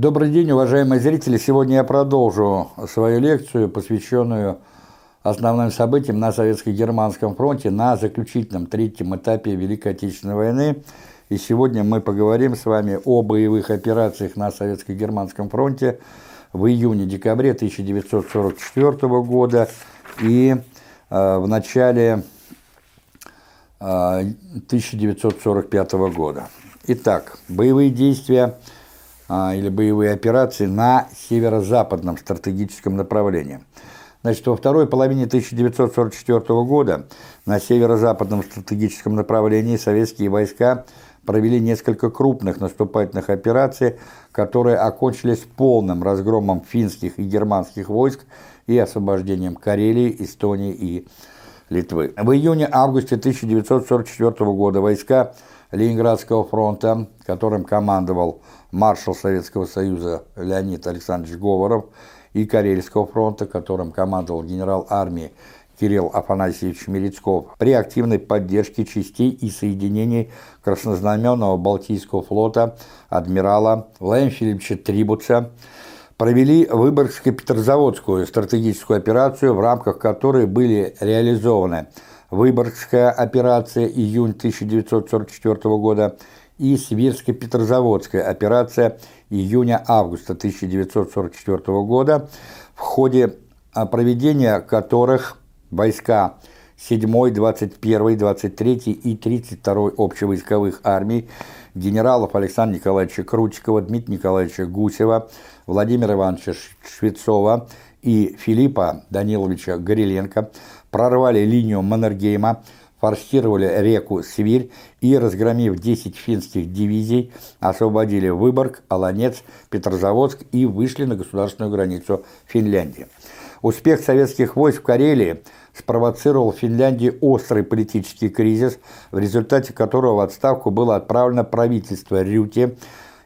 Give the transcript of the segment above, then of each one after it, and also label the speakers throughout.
Speaker 1: Добрый день, уважаемые зрители! Сегодня я продолжу свою лекцию, посвященную основным событиям на Советско-Германском фронте на заключительном третьем этапе Великой Отечественной войны. И сегодня мы поговорим с вами о боевых операциях на Советско-Германском фронте в июне-декабре 1944 года и э, в начале э, 1945 года. Итак, боевые действия или боевые операции на северо-западном стратегическом направлении. Значит, во второй половине 1944 года на северо-западном стратегическом направлении советские войска провели несколько крупных наступательных операций, которые окончились полным разгромом финских и германских войск и освобождением Карелии, Эстонии и Литвы. В июне-августе 1944 года войска Ленинградского фронта, которым командовал маршал Советского Союза Леонид Александрович Говоров, и Карельского фронта, которым командовал генерал армии Кирилл Афанасьевич Мелецков, при активной поддержке частей и соединений Краснознаменного Балтийского флота адмирала Владимира Филипповича Трибуца, провели Выборгско-Петрозаводскую стратегическую операцию, в рамках которой были реализованы Выборгская операция июнь 1944 года и Свирско-Петрозаводская операция июня-августа 1944 года, в ходе а, проведения которых войска 7, 21, 23 и 32 общевойсковых армий генералов Александра Николаевича Крутикова, Дмитрия Николаевича Гусева, Владимира Ивановича Швецова и Филиппа Даниловича Гореленко прорвали линию Маннергейма, форсировали реку Свирь и, разгромив 10 финских дивизий, освободили Выборг, Аланец, Петрозаводск и вышли на государственную границу Финляндии. Успех советских войск в Карелии спровоцировал в Финляндии острый политический кризис, в результате которого в отставку было отправлено правительство Рюти,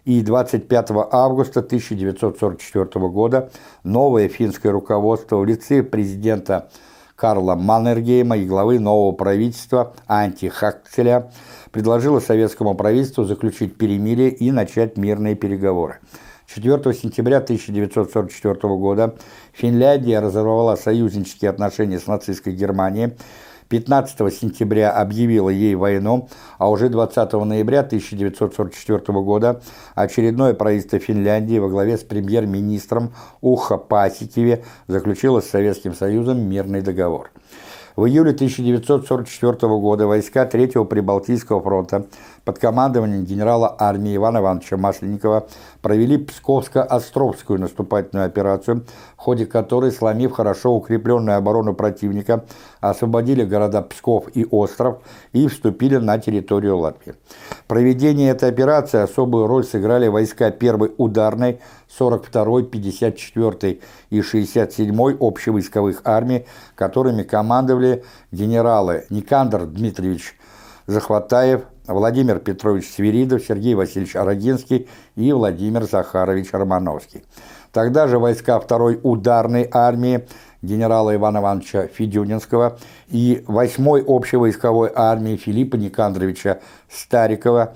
Speaker 1: и 25 августа 1944 года новое финское руководство в лице президента Карла Маннергейма и главы нового правительства Анти Хакцеля предложила советскому правительству заключить перемирие и начать мирные переговоры. 4 сентября 1944 года Финляндия разорвала союзнические отношения с нацистской Германией, 15 сентября объявила ей войну, а уже 20 ноября 1944 года очередное правительство Финляндии во главе с премьер-министром Уха Пасикеве заключило с Советским Союзом мирный договор. В июле 1944 года войска 3-го Прибалтийского фронта под командованием генерала армии Ивана Ивановича Масленникова провели Псковско-Островскую наступательную операцию, в ходе которой, сломив хорошо укрепленную оборону противника, освободили города Псков и Остров и вступили на территорию Латвии. Проведение этой операции особую роль сыграли войска 1-й ударной, 42-й, 54-й и 67-й общевойсковых армий, которыми командовали генералы Никандр Дмитриевич Захватаев, Владимир Петрович Свиридов, Сергей Васильевич Арагинский и Владимир Захарович Романовский. Тогда же войска второй ударной армии генерала Ивана Ивановича Федюнинского и 8-й общевойсковой армии Филиппа Никандровича Старикова,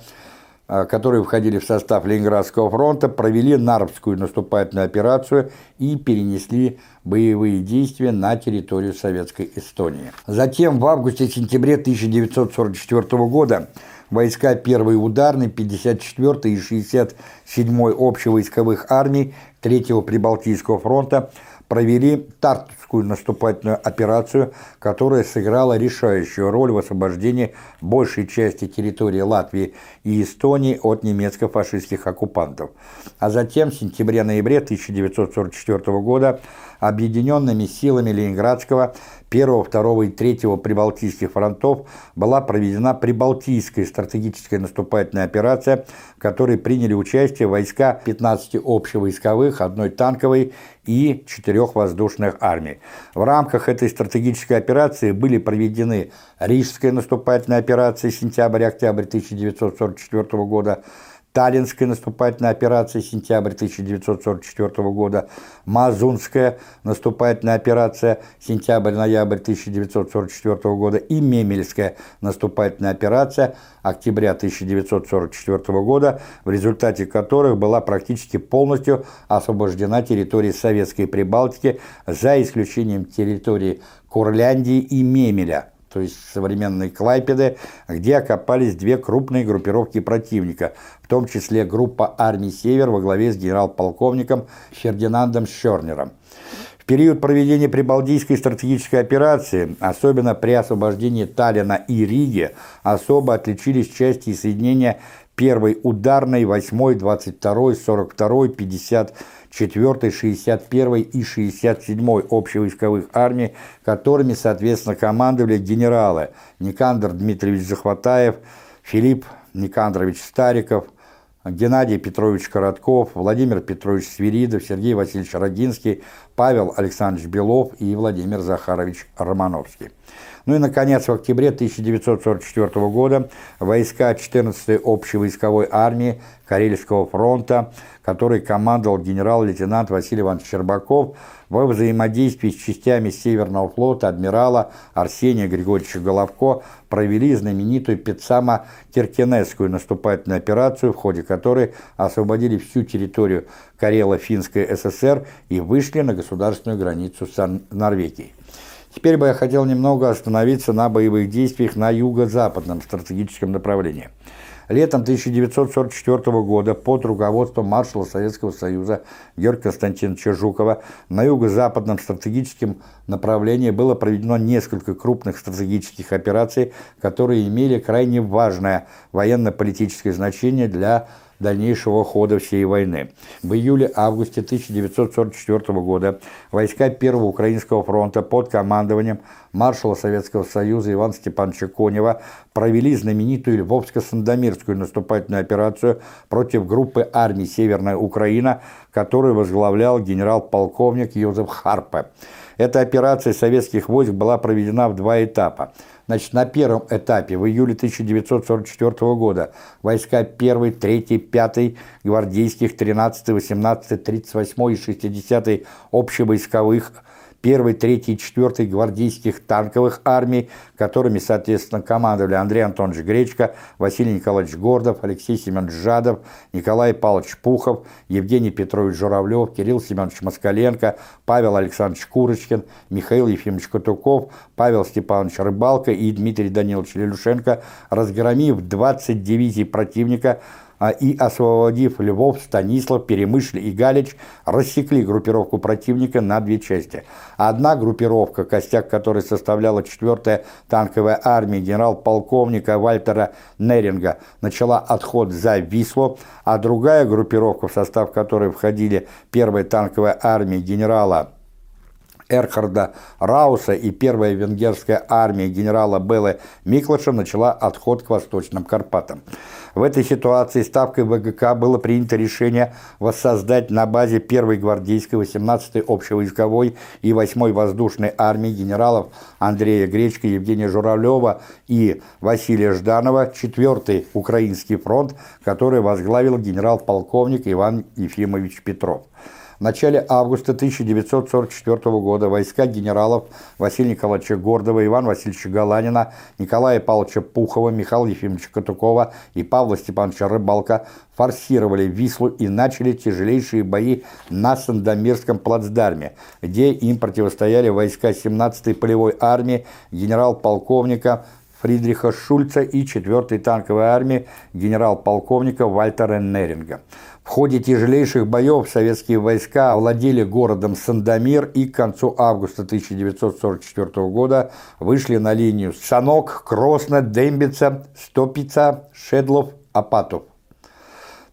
Speaker 1: а, которые входили в состав Ленинградского фронта, провели Нарвскую наступательную операцию и перенесли боевые действия на территорию Советской Эстонии. Затем в августе-сентябре 1944 года войска 1-й ударной, 54-й и 67-й общевойсковых армий 3-го Прибалтийского фронта провели Тартовскую наступательную операцию, которая сыграла решающую роль в освобождении большей части территории Латвии и Эстонии от немецко-фашистских оккупантов. А затем в сентябре-ноябре 1944 года объединенными силами Ленинградского, 1, 2 и 3 Прибалтийских фронтов была проведена Прибалтийская стратегическая наступательная операция, в которой приняли участие войска 15 общевойсковых, одной танковой и четырех воздушных армий. В рамках этой стратегической операции были проведены Рижская наступательная операция сентябрь-октябрь 1944 года, Таллинская наступательная операция сентябрь 1944 года, Мазунская наступательная операция сентябрь-ноябрь 1944 года и Мемельская наступательная операция октября 1944 года, в результате которых была практически полностью освобождена территория Советской Прибалтики за исключением территории Курляндии и Мемеля – то есть современной Клайпеды, где окопались две крупные группировки противника, в том числе группа армий «Север» во главе с генерал-полковником Фердинандом Щернером. В период проведения Прибалтийской стратегической операции, особенно при освобождении Таллина и Риги, особо отличились части и соединения 1 ударной, 8 22 42 50 4, 61 и 67 общевойсковых армий, которыми, соответственно, командовали генералы Никандр Дмитриевич Захватаев, Филипп Никандрович Стариков, Геннадий Петрович Коротков, Владимир Петрович Свиридов, Сергей Васильевич Родинский, Павел Александрович Белов и Владимир Захарович Романовский. Ну и, наконец, в октябре 1944 года войска 14-й общевойсковой армии Карельского фронта, который командовал генерал-лейтенант Василий Иванович Щербаков, во взаимодействии с частями Северного флота адмирала Арсения Григорьевича Головко провели знаменитую Петсама-Теркенесскую наступательную операцию, в ходе которой освободили всю территорию Карело-Финской ССР и вышли на государственную границу с Норвегией. Теперь бы я хотел немного остановиться на боевых действиях на юго-западном стратегическом направлении. Летом 1944 года под руководством маршала Советского Союза Георгия Константиновича Жукова на юго-западном стратегическом направлении было проведено несколько крупных стратегических операций, которые имели крайне важное военно-политическое значение для дальнейшего хода всей войны. В июле-августе 1944 года войска Первого Украинского фронта под командованием маршала Советского Союза Ивана Степановича Конева провели знаменитую Львовско-Сандомирскую наступательную операцию против группы армий Северная Украина, которую возглавлял генерал-полковник Йозеф Харпе. Эта операция советских войск была проведена в два этапа. Значит, на первом этапе в июле 1944 года войска 1, 3, 5 гвардейских, 13, 18, 38 и 60 общевойсковых 1, 3 и 4 гвардейских танковых армий, которыми, соответственно, командовали Андрей Антонович Гречко, Василий Николаевич Гордов, Алексей Семенович Жадов, Николай Павлович Пухов, Евгений Петрович Журавлев, Кирилл Семенович Москаленко, Павел Александрович Курочкин, Михаил Ефимович Катуков, Павел Степанович Рыбалко и Дмитрий Данилович Лелюшенко, разгромив 20 дивизий противника, и, освободив Львов, Станислав, Перемышль и Галич, рассекли группировку противника на две части. Одна группировка, костяк которой составляла 4-я танковая армия генерал-полковника Вальтера Неринга, начала отход за Вислу, а другая группировка, в состав которой входили 1-я танковая армия генерала Эрхарда Рауса и первая венгерская армия генерала Беллы Миклаша начала отход к Восточным Карпатам. В этой ситуации ставкой ВГК было принято решение воссоздать на базе 1-й гвардейской, 18-й общевойсковой и 8-й воздушной армии генералов Андрея Гречка, Евгения Журавлева и Василия Жданова 4-й Украинский фронт, который возглавил генерал-полковник Иван Ефимович Петров. В начале августа 1944 года войска генералов Василия Николаевича Гордова, Ивана Васильевича Галанина, Николая Павловича Пухова, Михаила Ефимовича Катукова и Павла Степановича Рыбалка форсировали Вислу и начали тяжелейшие бои на Сандомирском плацдарме, где им противостояли войска 17-й полевой армии генерал-полковника Фридриха Шульца и 4-й танковой армии генерал-полковника Вальтера Неринга. В ходе тяжелейших боев советские войска овладели городом Сандомир и к концу августа 1944 года вышли на линию Санок, Кросно, Дембица, Стопица, Шедлов, Апатов.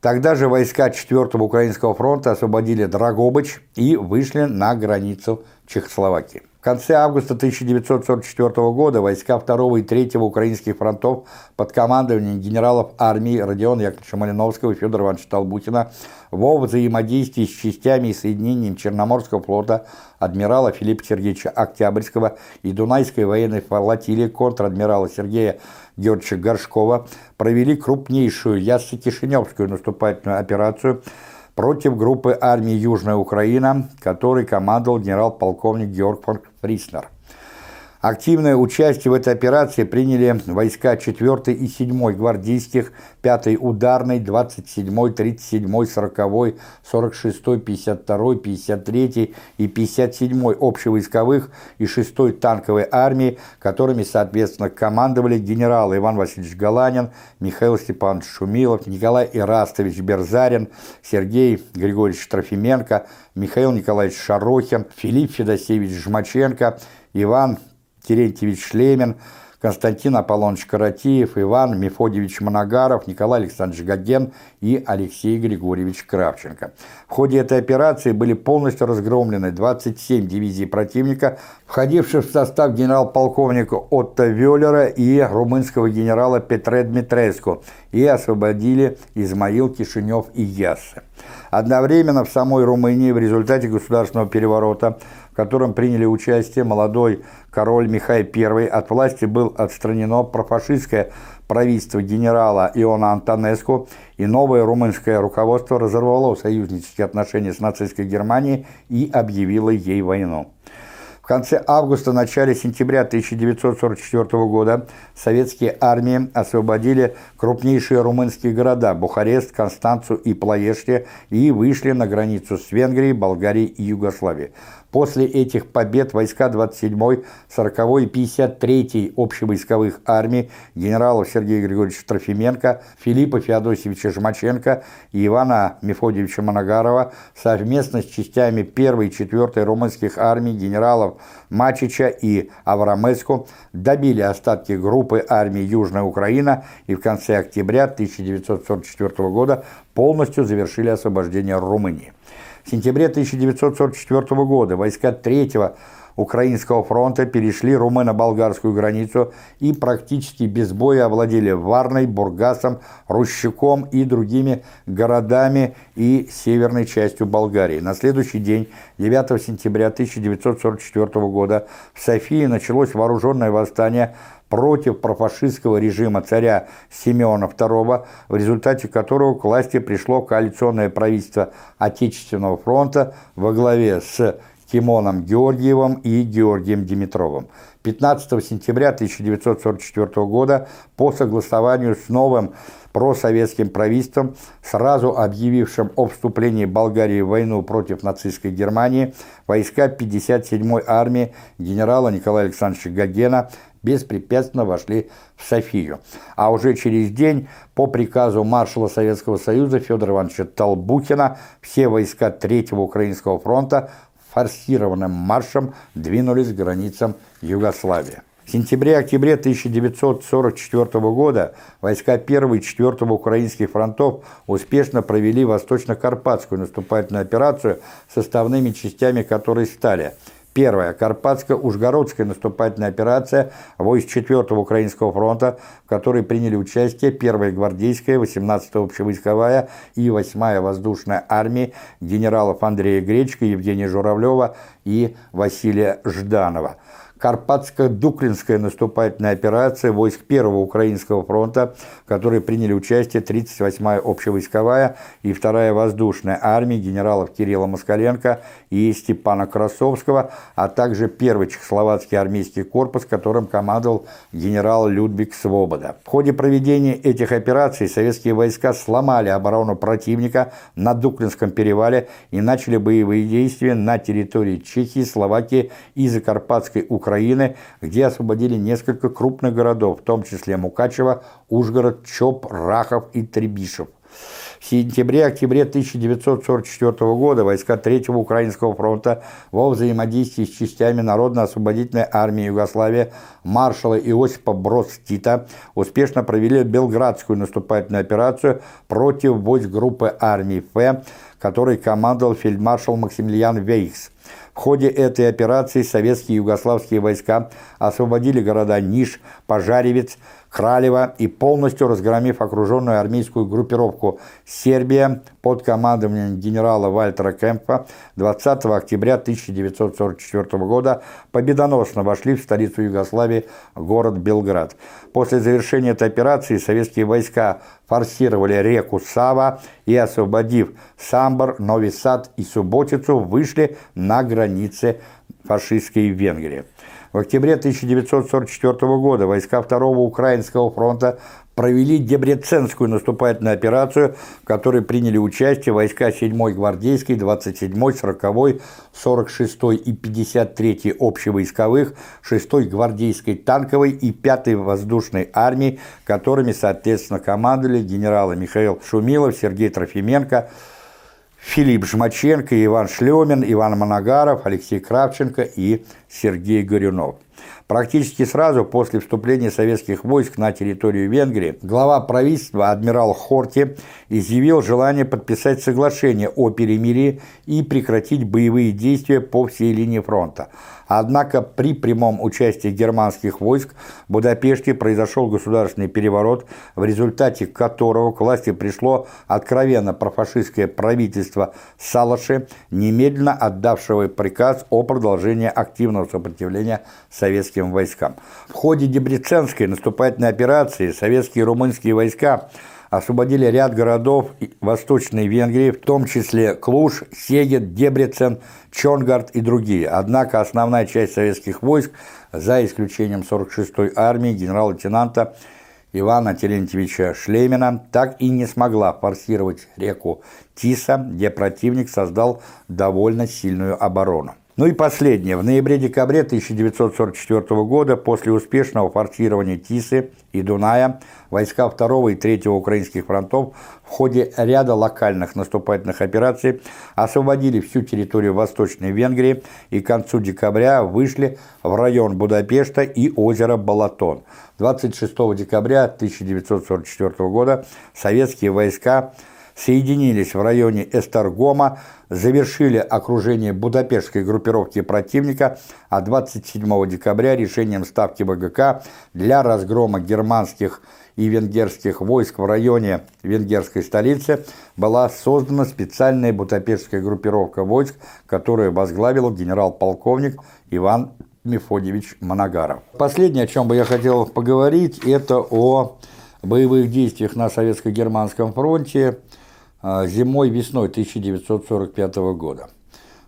Speaker 1: Тогда же войска 4-го Украинского фронта освободили Драгобыч и вышли на границу Чехословакии. Конце августа 1944 года войска 2 и 3 украинских фронтов под командованием генералов армии Родиона Яковлевича Малиновского и Федора Ивановича Толбухина во взаимодействии с частями и соединением Черноморского флота адмирала Филиппа Сергеевича Октябрьского и Дунайской военной флотилии контр-адмирала Сергея Георгиевича Горшкова провели крупнейшую Яссо-Кишиневскую наступательную операцию против группы армии «Южная Украина», которой командовал генерал-полковник Георг фон Фриснер. Активное участие в этой операции приняли войска 4 и 7 гвардейских, 5 ударной, 27, 37, 40, 46, 52, 53 и 57 общевойсковых и 6 танковой армии, которыми, соответственно, командовали генералы Иван Васильевич Галанин, Михаил Степанович Шумилов, Николай Ирастович Берзарин, Сергей Григорьевич Трофименко, Михаил Николаевич Шарохин, Филипп Федосеевич Жмаченко, Иван Терентьевич Шлемин, Константин Аполлоныч Каратеев, Иван Мефодьевич Моногаров, Николай Александрович Гоген и Алексей Григорьевич Кравченко. В ходе этой операции были полностью разгромлены 27 дивизий противника, входивших в состав генерал-полковника Отто Веллера и румынского генерала Петре Дмитреску, и освободили Измаил, Кишинев и Яссы. Одновременно в самой Румынии в результате государственного переворота в котором приняли участие молодой король Михай I, от власти был отстранено профашистское правительство генерала Иона Антонеску, и новое румынское руководство разорвало союзнические отношения с нацистской Германией и объявило ей войну. В конце августа-начале сентября 1944 года советские армии освободили крупнейшие румынские города Бухарест, Констанцию и Плоеште и вышли на границу с Венгрией, Болгарией и Югославией. После этих побед войска 27-й, 40-й и 53-й общевойсковых армий генералов Сергея Григорьевича Трофименко, Филиппа Феодосевича Жмаченко и Ивана Мефодьевича Моногарова совместно с частями 1-й и 4-й румынских армий генералов Мачича и Аврамеску добили остатки группы армии Южная Украина и в конце октября 1944 года полностью завершили освобождение Румынии. В сентябре 1944 года войска 3-го Украинского фронта перешли румыно-болгарскую границу и практически без боя овладели Варной, Бургасом, Рущаком и другими городами и северной частью Болгарии. На следующий день, 9 сентября 1944 года, в Софии началось вооруженное восстание против профашистского режима царя Симеона II, в результате которого к власти пришло коалиционное правительство Отечественного фронта во главе с Тимоном Георгиевым и Георгием Димитровым. 15 сентября 1944 года по согласованию с новым просоветским правительством, сразу объявившим о вступлении Болгарии в войну против нацистской Германии, войска 57-й армии генерала Николая Александровича Гогена беспрепятственно вошли в Софию. А уже через день по приказу маршала Советского Союза Федора Ивановича Толбухина все войска Третьего Украинского фронта форсированным маршем двинулись к границам Югославии. В сентябре-октябре 1944 года войска 1 и 4 украинских фронтов успешно провели Восточно-Карпатскую наступательную операцию, составными частями которой стали – Первая. Карпатско-Ужгородская наступательная операция войск 4-го Украинского фронта, в которой приняли участие 1-я гвардейская, 18-я общевойсковая и 8-я воздушная армии генералов Андрея Гречка, Евгения Журавлева и Василия Жданова. Карпатско-Дуклинская наступательная операция войск Первого Украинского фронта, в которой приняли участие 38-я общевойсковая и 2-я воздушная армии генералов Кирилла Москаленко и Степана Красовского, а также Первый Чехословацкий армейский корпус, которым командовал генерал Людвиг Свобода. В ходе проведения этих операций советские войска сломали оборону противника на Дуклинском перевале и начали боевые действия на территории Чехии, Словакии и Закарпатской Украины Украины, где освободили несколько крупных городов, в том числе Мукачево, Ужгород, Чоп, Рахов и Требишев. В сентябре-октябре 1944 года войска Третьего Украинского фронта во взаимодействии с частями Народно-освободительной армии Югославии маршала Иосипа Брод-Тита успешно провели Белградскую наступательную операцию против войск группы армий Ф, которой командовал фельдмаршал Максимилиан Вейхс. В ходе этой операции советские и югославские войска освободили города Ниш, Пожаревец, Кралева и полностью разгромив окруженную армейскую группировку «Сербия» под командованием генерала Вальтера Кемпа 20 октября 1944 года победоносно вошли в столицу Югославии, город Белград. После завершения этой операции советские войска форсировали реку Сава и, освободив Самбор, Нови Сад и Субботицу, вышли на границы фашистской Венгрии. В октябре 1944 года войска Второго Украинского фронта провели Дебреценскую наступательную операцию, в которой приняли участие войска 7-й гвардейской, 27-й, 40-й, 46-й и 53-й общевойсковых, 6-й гвардейской танковой и 5-й воздушной армии, которыми, соответственно, командовали генералы Михаил Шумилов, Сергей Трофименко, Филипп Жмаченко, Иван Шлемин, Иван Моногаров, Алексей Кравченко и Сергей Горюнов. Практически сразу после вступления советских войск на территорию Венгрии глава правительства адмирал Хорти изъявил желание подписать соглашение о перемирии и прекратить боевые действия по всей линии фронта. Однако при прямом участии германских войск в Будапеште произошел государственный переворот, в результате которого к власти пришло откровенно профашистское правительство Салаши, немедленно отдавшего приказ о продолжении активного сопротивления советским войскам. В ходе Дебреценской наступательной операции советские и румынские войска освободили ряд городов Восточной Венгрии, в том числе Клуш, Сегет, Дебрецен, Чонгард и другие. Однако основная часть советских войск, за исключением 46-й армии генерал-лейтенанта Ивана Терентьевича Шлемина, так и не смогла форсировать реку Тиса, где противник создал довольно сильную оборону. Ну и последнее. В ноябре-декабре 1944 года, после успешного форсирования Тисы и Дуная, войска 2 и 3 украинских фронтов в ходе ряда локальных наступательных операций освободили всю территорию Восточной Венгрии и к концу декабря вышли в район Будапешта и озера Балатон. 26 декабря 1944 года советские войска соединились в районе Эстергома, завершили окружение Будапештской группировки противника, а 27 декабря решением Ставки ВГК для разгрома германских и венгерских войск в районе венгерской столицы была создана специальная Будапештская группировка войск, которую возглавил генерал-полковник Иван Мефодьевич Моногаров. Последнее, о чем бы я хотел поговорить, это о боевых действиях на Советско-Германском фронте зимой-весной 1945 года.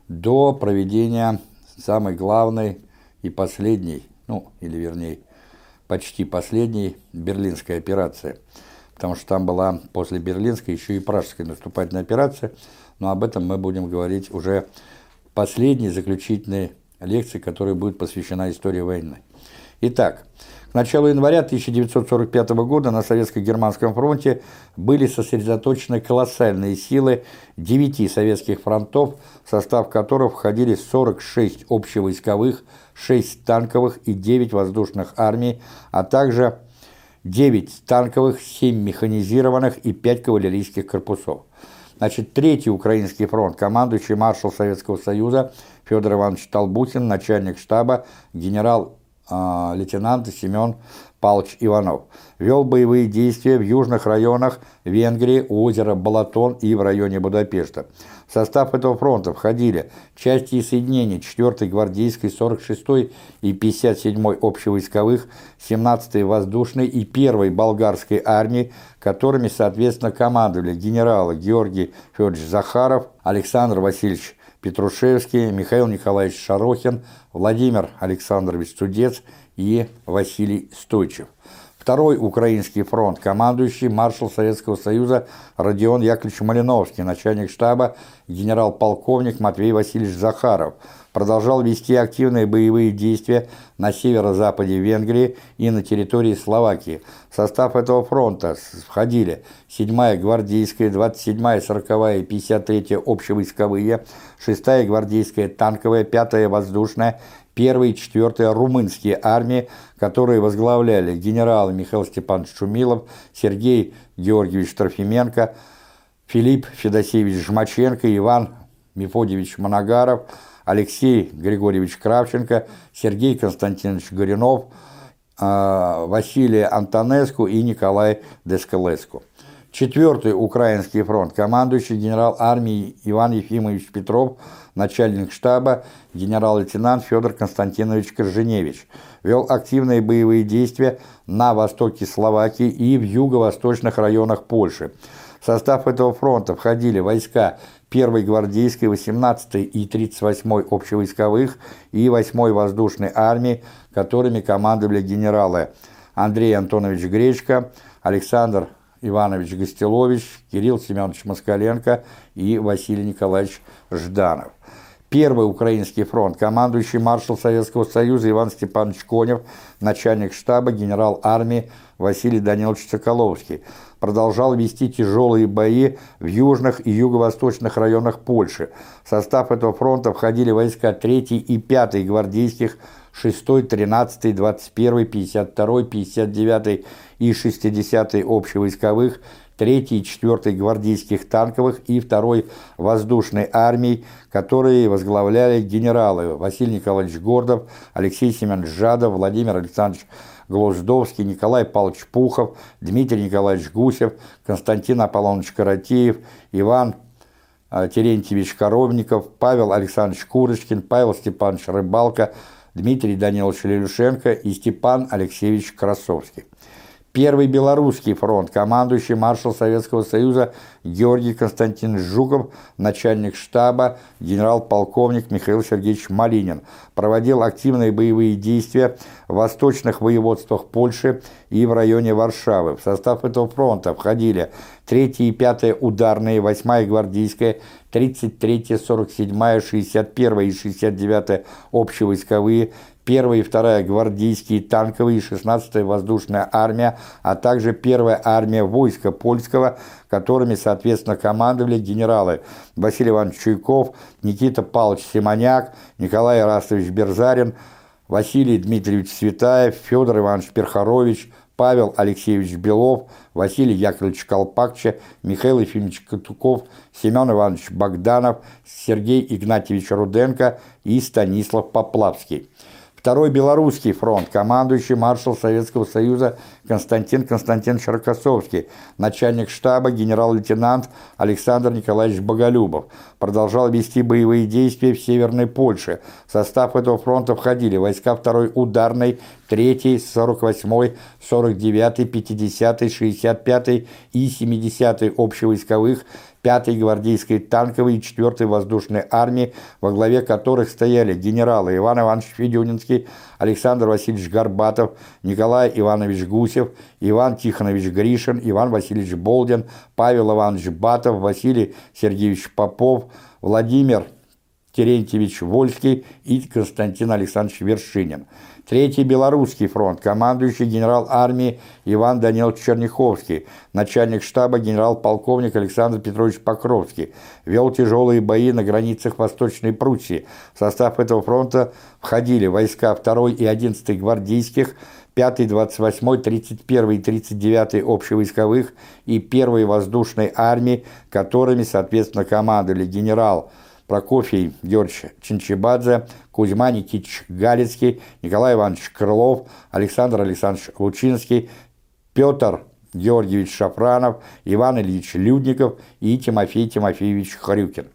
Speaker 1: До проведения самой главной и последней, ну, или вернее, почти последней берлинской операции, потому что там была после берлинской еще и пражская наступательная операция, но об этом мы будем говорить уже в последней заключительной лекции, которая будет посвящена истории войны. Итак, к началу января 1945 года на Советско-Германском фронте были сосредоточены колоссальные силы девяти советских фронтов, в состав которых входили 46 общевойсковых, 6 танковых и 9 воздушных армий, а также 9 танковых, 7 механизированных и 5 кавалерийских корпусов. Значит, Третий Украинский фронт, командующий маршал Советского Союза Федор Иванович Толбухин, начальник штаба, генерал лейтенант Семен Павлович Иванов. Вел боевые действия в южных районах Венгрии, у озера Балатон и в районе Будапешта. В состав этого фронта входили части и соединения 4-й гвардейской, 46-й и 57-й общевойсковых, 17-й воздушной и 1-й болгарской армии, которыми, соответственно, командовали генералы Георгий Федорович Захаров, Александр Васильевич Петрушевский, Михаил Николаевич Шарохин, Владимир Александрович Студец и Василий Стойчев. Второй Украинский фронт, командующий маршал Советского Союза Родион Яковлевич Малиновский, начальник штаба генерал-полковник Матвей Васильевич Захаров – продолжал вести активные боевые действия на северо-западе Венгрии и на территории Словакии. В состав этого фронта входили 7-я гвардейская, 27-я, 40-я и 53-я общевойсковые, 6-я гвардейская танковая, 5-я воздушная, 1 и 4 румынские армии, которые возглавляли генералы Михаил Степанович Шумилов, Сергей Георгиевич Трофименко, Филипп Федосеевич Жмаченко, Иван Мефодьевич Моногаров – Алексей Григорьевич Кравченко, Сергей Константинович Горинов, а, Василий Антонеску и Николай Дескалеску. Четвертый Украинский фронт, командующий генерал армии Иван Ефимович Петров, начальник штаба генерал-лейтенант Федор Константинович Корженевич, вел активные боевые действия на востоке Словакии и в юго-восточных районах Польши. В состав этого фронта входили войска 1-й гвардейской, 18-й и 38-й общевойсковых и 8-й воздушной армии, которыми командовали генералы Андрей Антонович Гречко, Александр Иванович Гостелович, Кирилл Семенович Москаленко и Василий Николаевич Жданов. Первый Украинский фронт, командующий маршал Советского Союза Иван Степанович Конев, начальник штаба генерал армии Василий Данилович Соколовский, продолжал вести тяжелые бои в южных и юго-восточных районах Польши. В состав этого фронта входили войска 3 и 5 гвардейских 6, 13, 21, 52, 59 и 60 общевойсковых, 3 и 4 гвардейских танковых и 2 воздушной армий, которые возглавляли генералы Василий Николаевич Гордов, Алексей Семенович Жадов, Владимир Александрович Глуздовский, Николай Павлович Пухов, Дмитрий Николаевич Гусев, Константин Аполлонович Каратеев, Иван э, Терентьевич Коровников, Павел Александрович Курочкин, Павел Степанович Рыбалка, Дмитрий Данилович Лелюшенко и Степан Алексеевич Красовский. Первый Белорусский фронт, командующий маршал Советского Союза Георгий Константинович Жуков, начальник штаба генерал-полковник Михаил Сергеевич Малинин, проводил активные боевые действия в восточных воеводствах Польши и в районе Варшавы. В состав этого фронта входили 3-я и 5-я ударные, 8-я гвардейская, 33-я, 47-я, 61-я и 69-я общевойсковые, 1 и 2 гвардейские танковые, 16-я воздушная армия, а также 1 армия войска польского, которыми, соответственно, командовали генералы Василий Иванович Чуйков, Никита Павлович Симоняк, Николай Растович Берзарин, Василий Дмитриевич Светаев, Федор Иванович Перхарович, Павел Алексеевич Белов, Василий Яковлевич Колпакча, Михаил Ефимович Катуков, Семен Иванович Богданов, Сергей Игнатьевич Руденко и Станислав Поплавский. Второй Белорусский фронт, командующий маршал Советского Союза Константин Константинович Рокоссовский, начальник штаба генерал-лейтенант Александр Николаевич Боголюбов, продолжал вести боевые действия в Северной Польше. В состав этого фронта входили войска 2-й ударной, 3-й, 48-й, 49-й, 50-й, 65-й и 70-й общевойсковых 5-й гвардейской танковой и 4-й воздушной армии, во главе которых стояли генералы Иван Иванович Федюнинский, Александр Васильевич Горбатов, Николай Иванович Гусев, Иван Тихонович Гришин, Иван Васильевич Болдин, Павел Иванович Батов, Василий Сергеевич Попов, Владимир Терентьевич Вольский и Константин Александрович Вершинин. Третий Белорусский фронт, командующий генерал армии Иван Данилович Черняховский, начальник штаба генерал-полковник Александр Петрович Покровский, вел тяжелые бои на границах Восточной Пруссии. В состав этого фронта входили войска 2 и 11 гвардейских, 5, 28, 31 и 39 общевойсковых и 1 воздушной армии, которыми, соответственно, командовали генерал Прокофий Георгиевич Чинчибадзе, Кузьма Никитич Галицкий, Николай Иванович Крылов, Александр Александрович Лучинский, Петр Георгиевич Шафранов, Иван Ильич Людников и Тимофей Тимофеевич Хрюкин.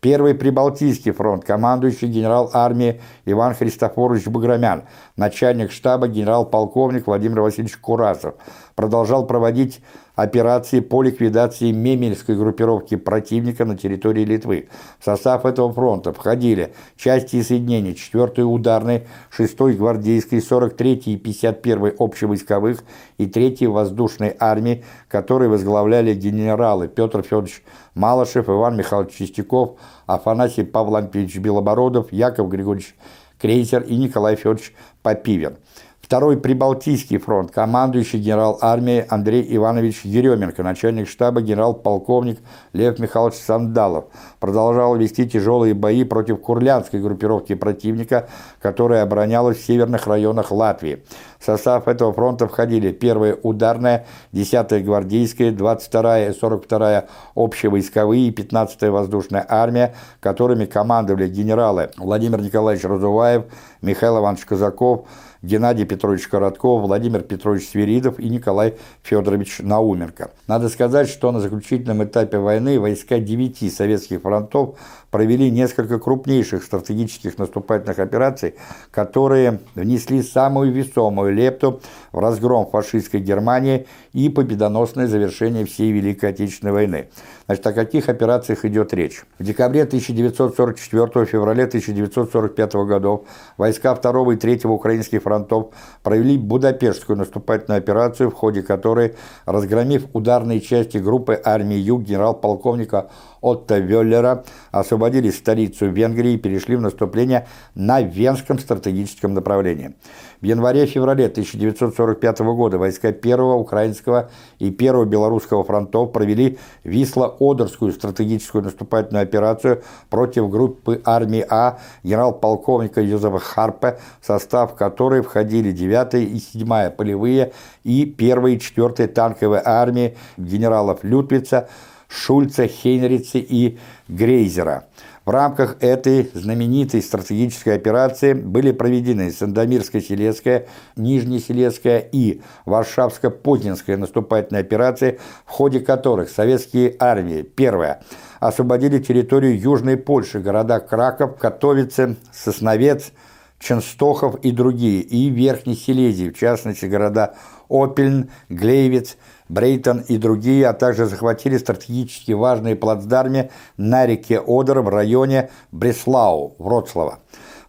Speaker 1: Первый Прибалтийский фронт, командующий генерал армии Иван Христофорович Баграмян, начальник штаба генерал-полковник Владимир Васильевич Курасов, продолжал проводить операции по ликвидации мемельской группировки противника на территории Литвы. В состав этого фронта входили части и соединения 4-й ударной, 6-й гвардейской, 43-й и 51-й общевойсковых и 3-й воздушной армии, которые возглавляли генералы Петр Федорович Малышев, Иван Михайлович Чистяков, Афанасий Павлович Белобородов, Яков Григорьевич Крейсер и Николай Федорович Попивин. Второй Прибалтийский фронт, командующий генерал армии Андрей Иванович Еременко, начальник штаба генерал-полковник Лев Михайлович Сандалов, продолжал вести тяжелые бои против курлянской группировки противника, которая оборонялась в северных районах Латвии. В состав этого фронта входили 1-я ударная, 10-я гвардейская, 22-я и 42-я общевойсковые и 15-я воздушная армия, которыми командовали генералы Владимир Николаевич Разуваев, Михаил Иванович Казаков, Геннадий Петрович Коротков, Владимир Петрович Свиридов и Николай Федорович Науменко. Надо сказать, что на заключительном этапе войны войска девяти советских фронтов провели несколько крупнейших стратегических наступательных операций, которые внесли самую весомую лепту в разгром фашистской Германии и победоносное завершение всей Великой Отечественной войны. Значит, о каких операциях идет речь? В декабре 1944 феврале 1945 годов войска 2 и 3 украинских фронтов провели Будапештскую наступательную операцию, в ходе которой, разгромив ударные части группы армии Юг генерал-полковника Отто Веллера, освободили столицу Венгрии и перешли в наступление на Венском стратегическом направлении. В январе-феврале 1945 года войска 1-го Украинского и 1-го Белорусского фронтов провели Висло-Одерскую стратегическую наступательную операцию против группы армии А генерал-полковника Юзефа Харпе, в состав которой входили 9-я и 7-я полевые и 1-я и 4-я танковые армии генералов Лютвица, Шульца, Хейнрица и Грейзера. В рамках этой знаменитой стратегической операции были проведены Сандомирско-Селецкая, Нижнесилецкая и Варшавско-Путинская наступательные операции, в ходе которых советские армии, первая, освободили территорию Южной Польши, города Краков, Катовице, Сосновец, Ченстохов и другие, и Верхней Силезии, в частности, города Опельн, Глейвиц, Брейтон и другие, а также захватили стратегически важные плацдармы на реке Одер в районе Бреслау, Вроцлава.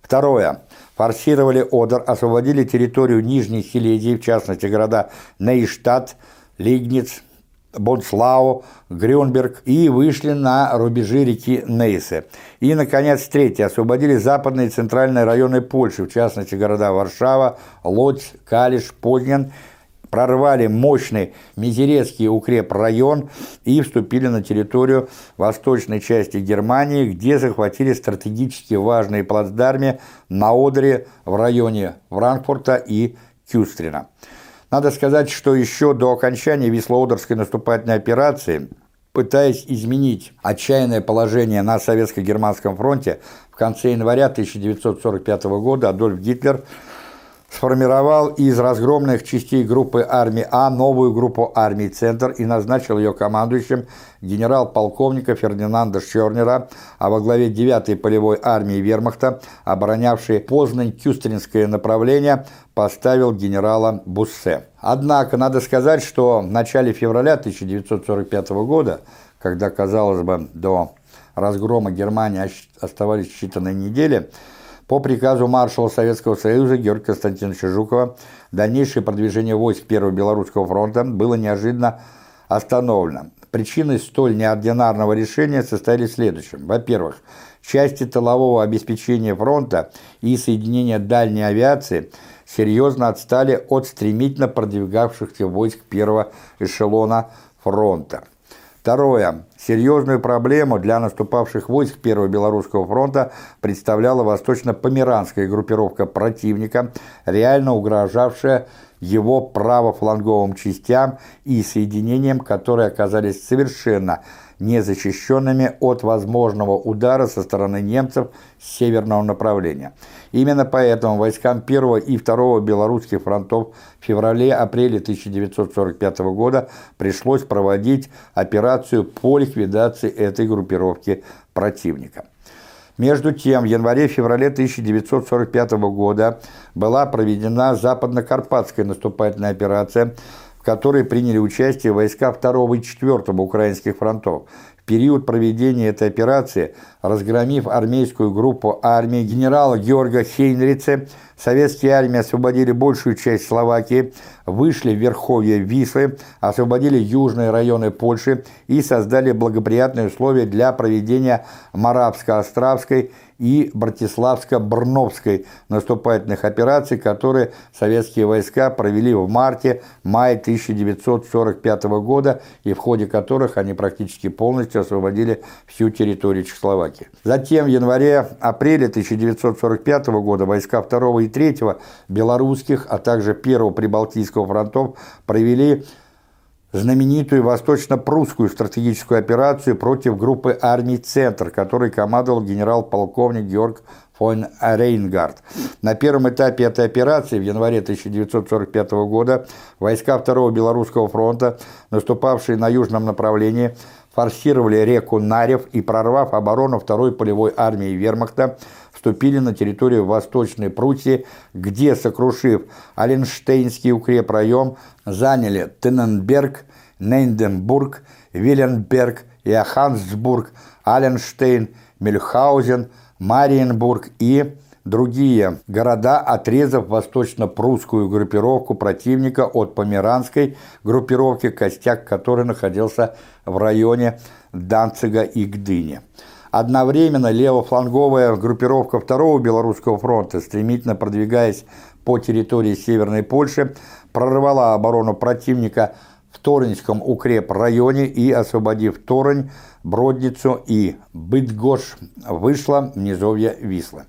Speaker 1: Второе. Форсировали Одер, освободили территорию Нижней Силезии, в частности города Нейштадт, Лигниц, Бонслау, Грюнберг и вышли на рубежи реки Нейсе. И, наконец, третье. Освободили западные и центральные районы Польши, в частности города Варшава, Лодзь, Калиш, Познан прорвали мощный Мизерецкий укрепрайон и вступили на территорию восточной части Германии, где захватили стратегически важные плацдармы на Одере в районе Франкфурта и Кюстрина. Надо сказать, что еще до окончания Вислоодерской наступательной операции, пытаясь изменить отчаянное положение на советско-германском фронте, в конце января 1945 года Адольф Гитлер – сформировал из разгромленных частей группы армии А новую группу армий «Центр» и назначил ее командующим генерал-полковника Фердинанда Шернера, а во главе 9-й полевой армии вермахта, оборонявшей Познань-Кюстринское направление, поставил генерала Буссе. Однако, надо сказать, что в начале февраля 1945 года, когда, казалось бы, до разгрома Германии оставались считанные недели, по приказу маршала Советского Союза Георгия Константиновича Жукова дальнейшее продвижение войск Первого Белорусского фронта было неожиданно остановлено. Причиной столь неординарного решения состояли в следующем. Во-первых, части тылового обеспечения фронта и соединения дальней авиации серьезно отстали от стремительно продвигавшихся войск первого эшелона фронта. Второе. Серьезную проблему для наступавших войск Первого Белорусского фронта представляла восточно-померанская группировка противника, реально угрожавшая его правофланговым частям и соединениям, которые оказались совершенно незащищенными от возможного удара со стороны немцев с северного направления. Именно поэтому войскам 1 и 2 белорусских фронтов в феврале-апреле 1945 года пришлось проводить операцию по ликвидации этой группировки противника. Между тем, в январе-феврале 1945 года была проведена западно-карпатская наступательная операция, в которой приняли участие войска 2 и 4 украинских фронтов. Период проведения этой операции, разгромив армейскую группу армии генерала Георга Хейнрице, советские армии освободили большую часть Словакии, вышли в Верховье Вислы, освободили южные районы Польши и создали благоприятные условия для проведения Марабско-Островской и Братиславско-Брновской наступательных операций, которые советские войска провели в марте-мае 1945 года и в ходе которых они практически полностью освободили всю территорию Чехословакии. Затем в январе-апреле 1945 года войска 2 и 3 белорусских, а также 1 Прибалтийского фронтов провели знаменитую восточно-прусскую стратегическую операцию против группы армий «Центр», которой командовал генерал-полковник Георг фон Рейнгард. На первом этапе этой операции в январе 1945 года войска Второго Белорусского фронта, наступавшие на южном направлении, форсировали реку Нарев и, прорвав оборону Второй полевой армии Вермахта, вступили на территорию Восточной Пруссии, где, сокрушив Аленштейнский укрепрайон, заняли Тенненберг, Нейнденбург, Виленберг, Яхансбург, Аленштейн, Мюльхаузен, Мариенбург и другие города, отрезав восточно-прусскую группировку противника от померанской группировки, костяк которой находился в районе Данцига и Гдыни. Одновременно левофланговая группировка Второго Белорусского фронта, стремительно продвигаясь по территории Северной Польши, прорвала оборону противника в Торнском укрепрайоне и, освободив Торань, Бродницу и Бытгош, вышла в низовье Вислы.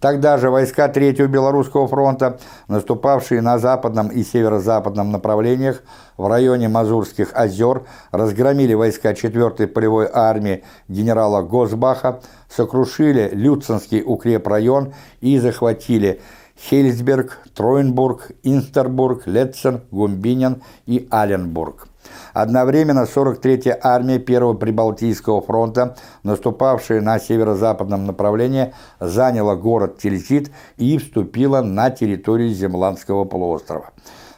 Speaker 1: Тогда же войска Третьего Белорусского фронта, наступавшие на западном и северо-западном направлениях в районе Мазурских озер, разгромили войска 4-й полевой армии генерала Госбаха, сокрушили Люцинский укрепрайон и захватили Хельсберг, Троенбург, Инстербург, Летцен, Гумбинен и Аленбург. Одновременно 43-я армия Первого Прибалтийского фронта, наступавшая на северо-западном направлении, заняла город Тильзит и вступила на территорию Земландского полуострова.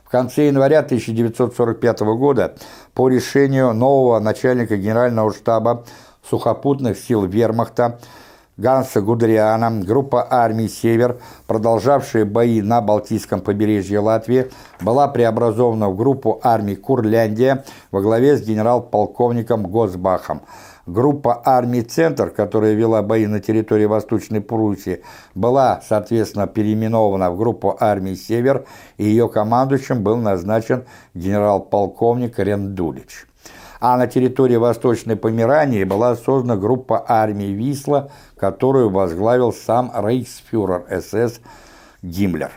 Speaker 1: В конце января 1945 года по решению нового начальника генерального штаба сухопутных сил вермахта Ганса Гудериана, группа армий «Север», продолжавшая бои на Балтийском побережье Латвии, была преобразована в группу армий «Курляндия» во главе с генерал-полковником Госбахом. Группа армий «Центр», которая вела бои на территории Восточной Пруссии, была, соответственно, переименована в группу армий «Север», и ее командующим был назначен генерал-полковник Рендулич а на территории Восточной Померании была создана группа армий «Висла», которую возглавил сам рейхсфюрер СС Гиммлер.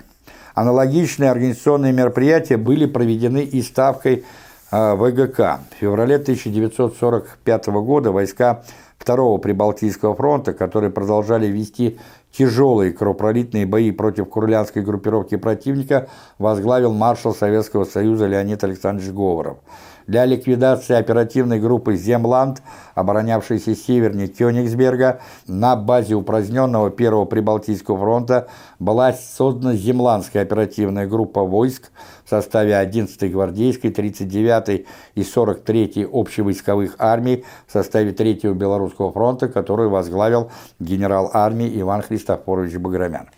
Speaker 1: Аналогичные организационные мероприятия были проведены и ставкой э, ВГК. В феврале 1945 года войска Второго Прибалтийского фронта, которые продолжали вести тяжелые кровопролитные бои против курлянской группировки противника, возглавил маршал Советского Союза Леонид Александрович Говоров для ликвидации оперативной группы «Земланд», оборонявшейся севернее Кёнигсберга, на базе упраздненного Первого Прибалтийского фронта была создана Земландская оперативная группа войск в составе 11-й гвардейской, 39-й и 43-й общевойсковых армий в составе 3-го Белорусского фронта, которую возглавил генерал армии Иван Христофорович Баграмян.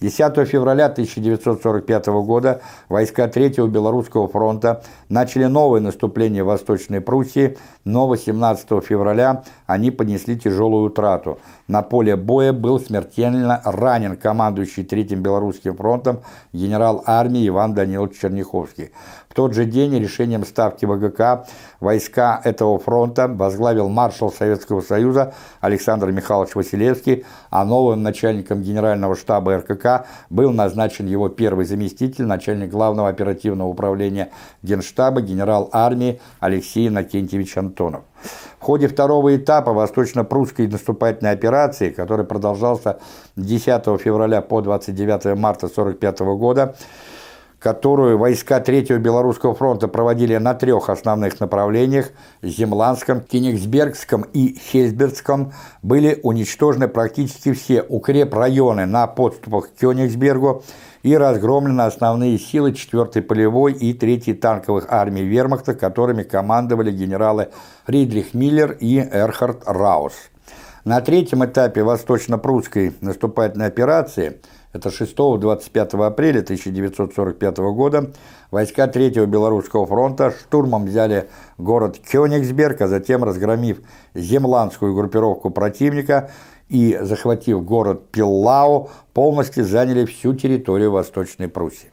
Speaker 1: 10 февраля 1945 года войска Третьего Белорусского фронта начали новое наступление в Восточной Пруссии, но 18 февраля они понесли тяжелую утрату. На поле боя был смертельно ранен командующий Третьим Белорусским фронтом генерал армии Иван Данилович Черняховский. В тот же день решением Ставки ВГК войска этого фронта возглавил маршал Советского Союза Александр Михайлович Василевский, а новым начальником генерального штаба РКК был назначен его первый заместитель, начальник главного оперативного управления Генштаба, генерал армии Алексей Накентьевич Антонов. В ходе второго этапа восточно-прусской наступательной операции, который продолжался с 10 февраля по 29 марта 1945 года, которую войска Третьего Белорусского фронта проводили на трех основных направлениях – Земландском, Кенигсбергском и Хельсбергском, были уничтожены практически все укрепрайоны на подступах к Кёнигсбергу и разгромлены основные силы 4-й полевой и 3-й танковых армий вермахта, которыми командовали генералы Ридлих Миллер и Эрхард Раус. На третьем этапе восточно-прусской наступательной операции – это 6-25 апреля 1945 года войска Третьего Белорусского фронта штурмом взяли город Кёнигсберг, а затем, разгромив земландскую группировку противника и, захватив город Пиллау, полностью заняли всю территорию Восточной Пруссии.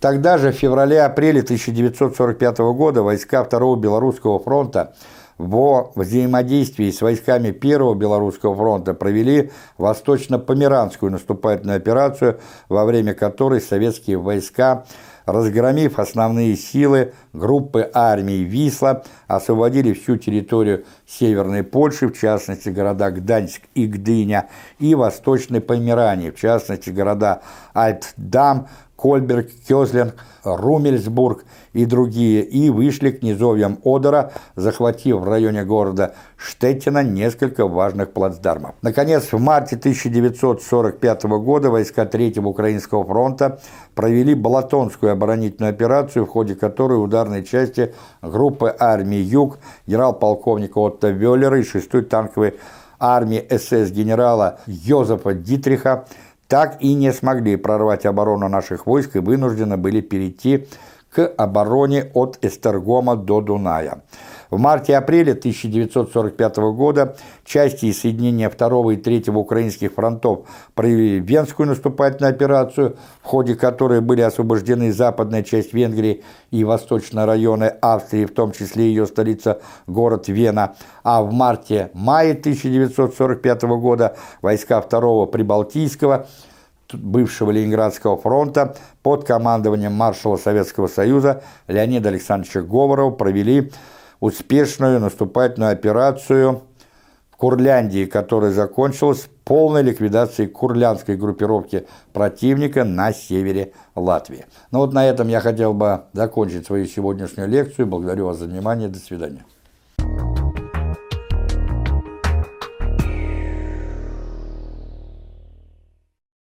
Speaker 1: Тогда же, в феврале-апреле 1945 года, войска Второго Белорусского фронта во взаимодействии с войсками Первого Белорусского фронта провели восточно-померанскую наступательную операцию, во время которой советские войска разгромив основные силы группы армий Висла, освободили всю территорию Северной Польши, в частности города Гданьск и Гдыня, и Восточной Померании, в частности города Альтдам, Кольберг, Кёзлинг, Румельсбург и другие, и вышли к низовьям Одера, захватив в районе города Штеттина несколько важных плацдармов. Наконец, в марте 1945 года войска Третьего Украинского фронта провели Балатонскую оборонительную операцию, в ходе которой ударные части группы армии «Юг» генерал-полковника Отто Веллера и 6-й танковой армии СС генерала Йозефа Дитриха так и не смогли прорвать оборону наших войск и вынуждены были перейти к обороне от Эстергома до Дуная. В марте-апреле 1945 года части и соединения 2 и 3 украинских фронтов провели Венскую наступательную операцию, в ходе которой были освобождены западная часть Венгрии и восточные районы Австрии, в том числе ее столица город Вена. А в марте-мае 1945 года войска 2 Прибалтийского бывшего Ленинградского фронта под командованием маршала Советского Союза Леонида Александровича Говорова провели успешную наступательную операцию в Курляндии, которая закончилась полной ликвидацией курлянской группировки противника на севере Латвии. Ну вот на этом я хотел бы закончить свою сегодняшнюю лекцию. Благодарю вас за внимание. До свидания.